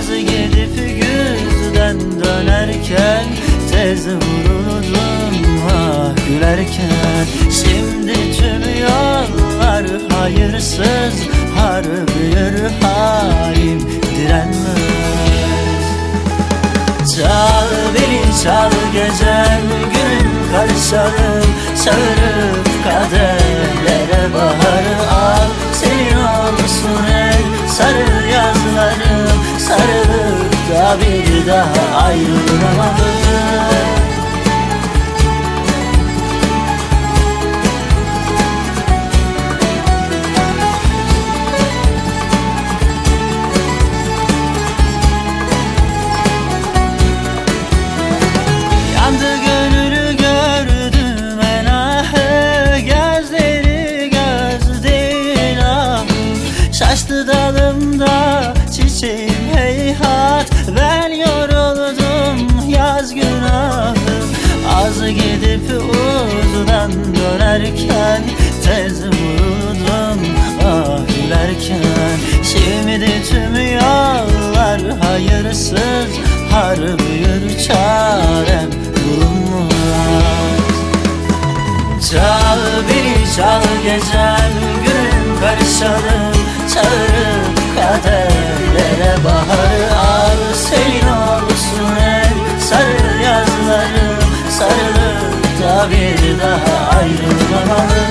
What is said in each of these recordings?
Yaz gidip güzden dönerken Tez vururum ah gülerken. Şimdi tüm yollar hayırsız Harbiyir halim direnmez. Çal beni çal gecem günün karşanı Çağırıp kader. Bir daha ayrılmamalı dönerken Tez vuruldum ah gülerken Şimdi tüm yollar hayırsız Harbidir çarem bulunmaz. Çal beni çal gecem günüm karışalım. Çağırıp kaderlere baharı al. Senin olsun el sarı yazlarım Sarılıp da bir daha ayrılmamalı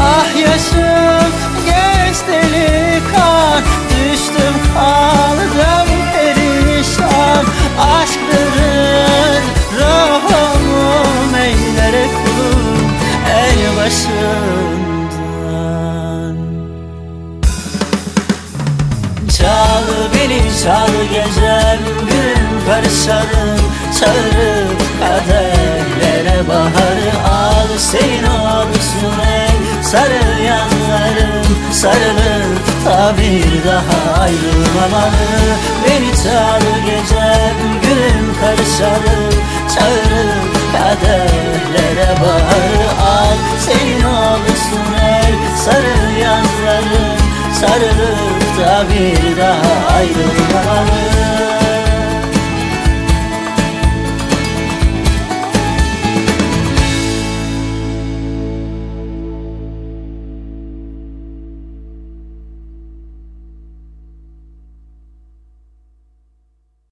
Ah yaşım geçti kan Düştüm kaldım perişan. Aşkların ruhumu meylere kulum El başından çal gecem gün karışalım Çağırıp kaderlere baharı al Senin olsun el sarı yanlarım Sarılıp da bir daha ayrılmamalı. Beni çal gecem gün karışalım Çağırıp kaderlere Sarılıp da bir daha ayrılmamalı